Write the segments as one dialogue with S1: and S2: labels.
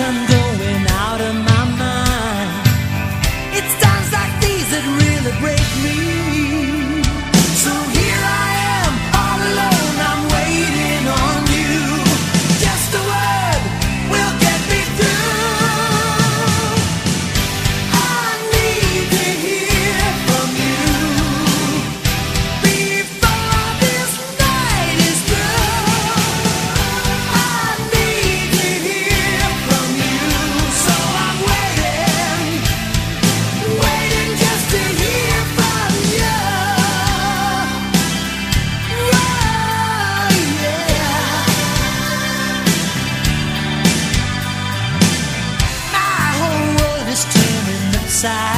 S1: escuchando. passar.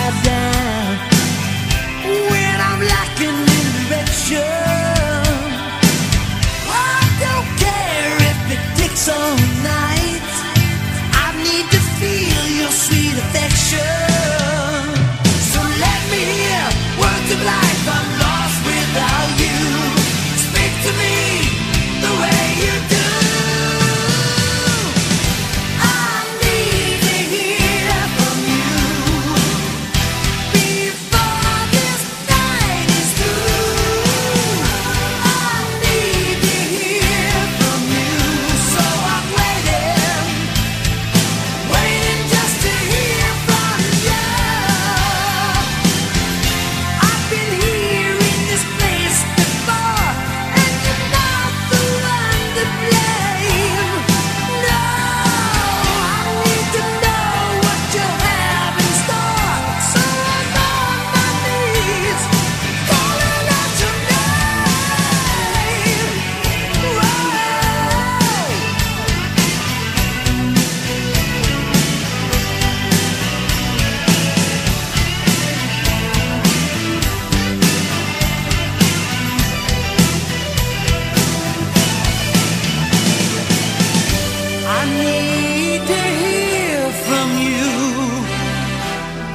S1: to hear from you.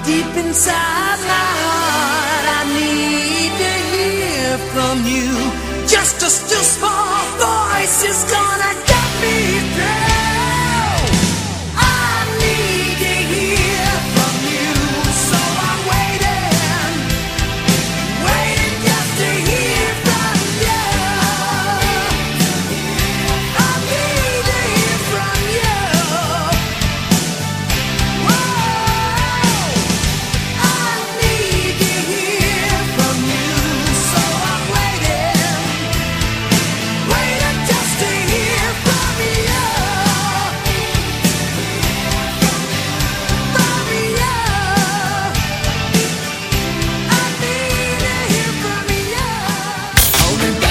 S1: Deep inside my heart, I need to hear from you. Just a still small voice is gonna.